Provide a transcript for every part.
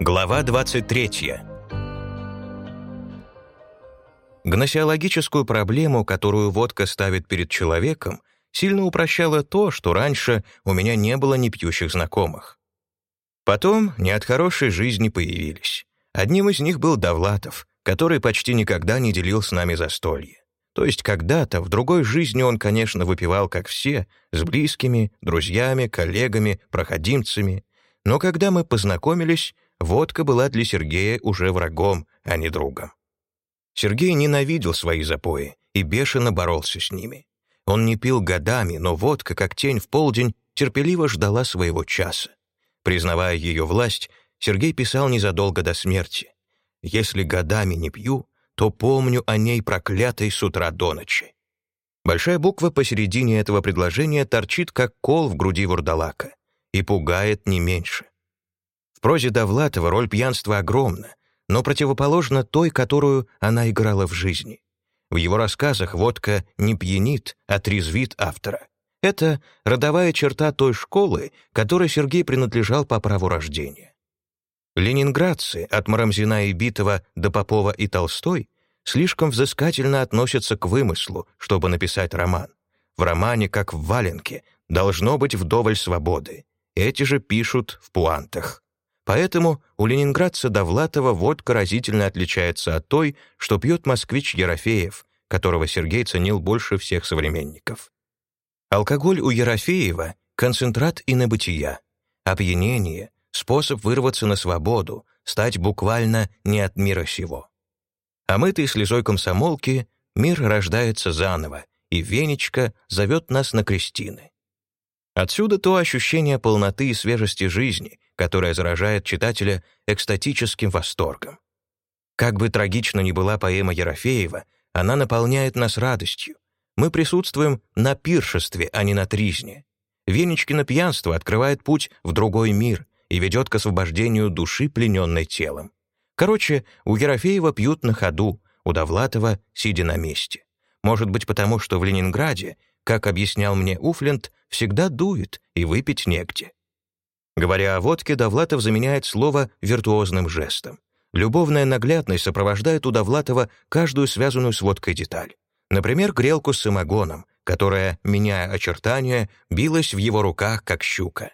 Глава 23. Гносеологическую проблему, которую водка ставит перед человеком, сильно упрощало то, что раньше у меня не было ни пьющих знакомых. Потом не от хорошей жизни появились. Одним из них был Довлатов, который почти никогда не делил с нами застолье. То есть когда-то, в другой жизни он, конечно, выпивал, как все, с близкими, друзьями, коллегами, проходимцами. Но когда мы познакомились, водка была для Сергея уже врагом, а не другом. Сергей ненавидел свои запои и бешено боролся с ними. Он не пил годами, но водка, как тень в полдень, терпеливо ждала своего часа. Признавая ее власть, Сергей писал незадолго до смерти. «Если годами не пью, то помню о ней проклятой с утра до ночи. Большая буква посередине этого предложения торчит, как кол в груди вурдалака, и пугает не меньше. Прозе Довлатова роль пьянства огромна, но противоположна той, которую она играла в жизни. В его рассказах водка не пьянит, а трезвит автора. Это родовая черта той школы, которой Сергей принадлежал по праву рождения. Ленинградцы, от Марамзина и Битова до Попова и Толстой, слишком взыскательно относятся к вымыслу, чтобы написать роман. В романе, как в валенке, должно быть вдоволь свободы. Эти же пишут в пуантах. Поэтому у ленинградца Довлатова водка разительно отличается от той, что пьет москвич Ерофеев, которого Сергей ценил больше всех современников. Алкоголь у Ерофеева — концентрат и набытия, опьянение, способ вырваться на свободу, стать буквально не от мира сего. Омытый слезой комсомолки, мир рождается заново, и Венечка зовет нас на крестины. Отсюда то ощущение полноты и свежести жизни, которое заражает читателя экстатическим восторгом. Как бы трагично ни была поэма Ерофеева, она наполняет нас радостью. Мы присутствуем на пиршестве, а не на тризне. Венечкино пьянство открывает путь в другой мир, и ведет к освобождению души, плененной телом. Короче, у Ерофеева пьют на ходу, у Довлатова сидя на месте. Может быть, потому что в Ленинграде, как объяснял мне Уфленд, всегда дует и выпить негде. Говоря о водке, Довлатов заменяет слово виртуозным жестом. Любовная наглядность сопровождает у Довлатова каждую связанную с водкой деталь. Например, грелку с самогоном, которая, меняя очертания, билась в его руках, как щука.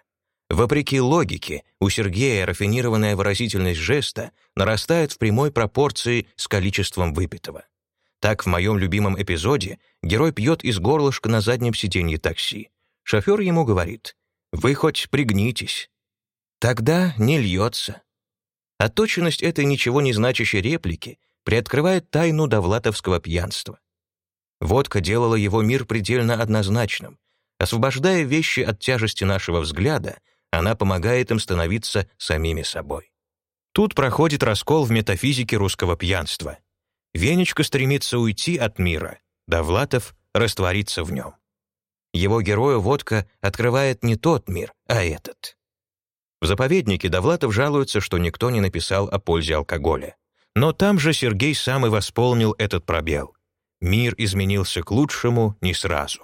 Вопреки логике, у Сергея рафинированная выразительность жеста нарастает в прямой пропорции с количеством выпитого. Так в моем любимом эпизоде герой пьет из горлышка на заднем сиденье такси. Шофер ему говорит «Вы хоть пригнитесь». Тогда не льется. Отточенность этой ничего не значащей реплики приоткрывает тайну довлатовского пьянства. Водка делала его мир предельно однозначным. Освобождая вещи от тяжести нашего взгляда, она помогает им становиться самими собой. Тут проходит раскол в метафизике русского пьянства. Венечка стремится уйти от мира, Довлатов раствориться в нем. Его герою водка открывает не тот мир, а этот. В заповеднике Довлатов жалуется, что никто не написал о пользе алкоголя. Но там же Сергей сам и восполнил этот пробел. Мир изменился к лучшему не сразу.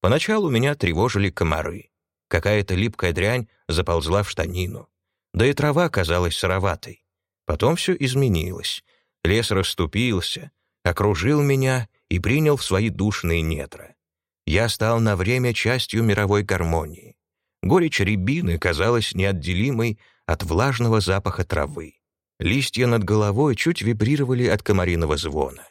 Поначалу меня тревожили комары. Какая-то липкая дрянь заползла в штанину. Да и трава казалась сыроватой. Потом все изменилось. Лес расступился, окружил меня и принял в свои душные недра. Я стал на время частью мировой гармонии. Горечь рябины казалась неотделимой от влажного запаха травы. Листья над головой чуть вибрировали от комариного звона.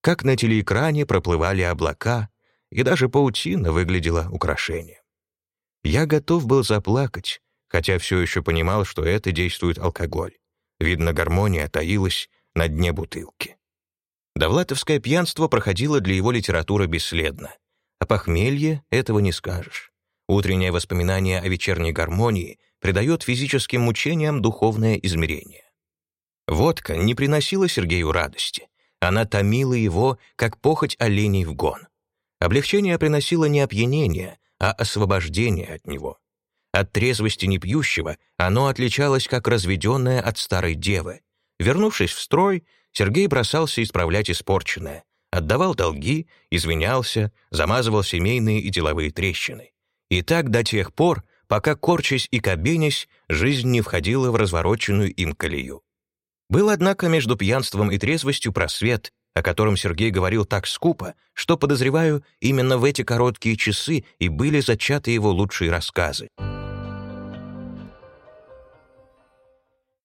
Как на телеэкране проплывали облака, и даже паутина выглядела украшением. Я готов был заплакать, хотя все еще понимал, что это действует алкоголь. Видно, гармония таилась на дне бутылки. Довлатовское пьянство проходило для его литературы бесследно. А похмелье этого не скажешь. Утреннее воспоминание о вечерней гармонии придает физическим мучениям духовное измерение. Водка не приносила Сергею радости. Она томила его, как похоть оленей в гон. Облегчение приносило не опьянение, а освобождение от него. От трезвости непьющего оно отличалось как разведенное от старой девы. Вернувшись в строй, Сергей бросался исправлять испорченное, отдавал долги, извинялся, замазывал семейные и деловые трещины. И так до тех пор, пока, корчась и кабенясь, жизнь не входила в развороченную им колею. Был, однако, между пьянством и трезвостью просвет, о котором Сергей говорил так скупо, что, подозреваю, именно в эти короткие часы и были зачаты его лучшие рассказы.